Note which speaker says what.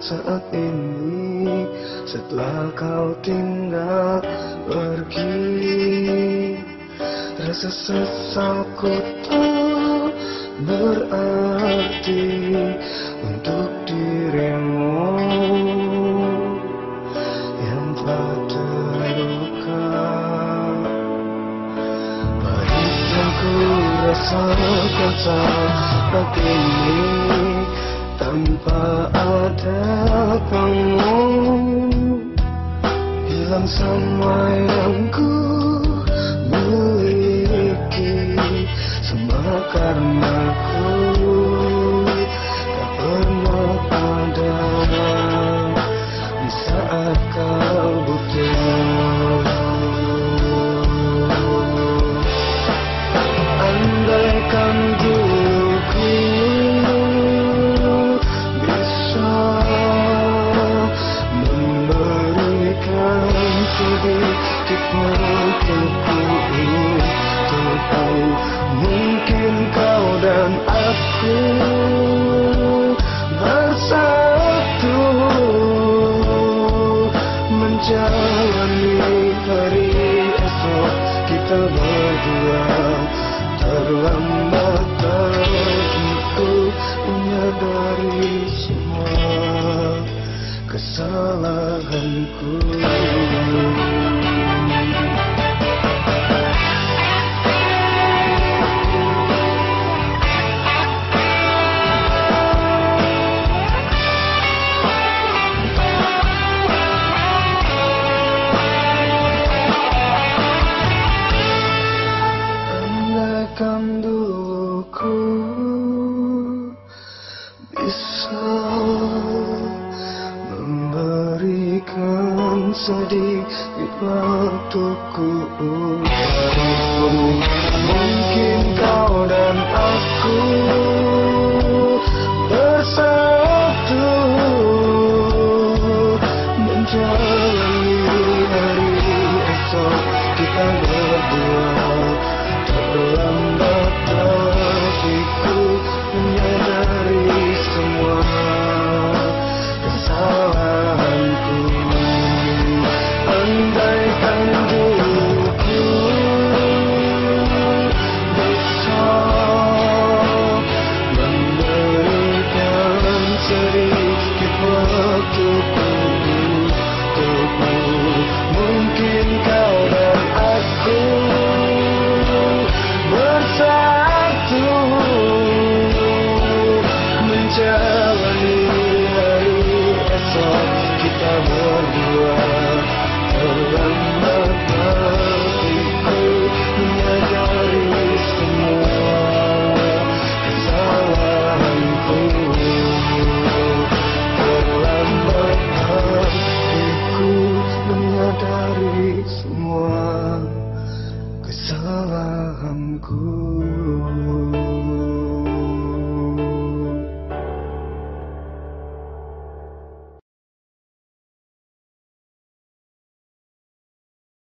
Speaker 1: saat ini. Setelah kau tinggal pergi Rasa sesalku tak berarti Untuk dirimu Yang telah terluka. Yang ku rasakan saat ini Tanpa ada kamu. Hilang semua yang ku miliki. Semua karena ku menjalani hari esok kita berdua terlambat menyadari semua kesalahanku Andaikan dulu ku bisa memberikan sedikit waktuku untukmu